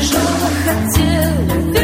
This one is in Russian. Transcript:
жала хотела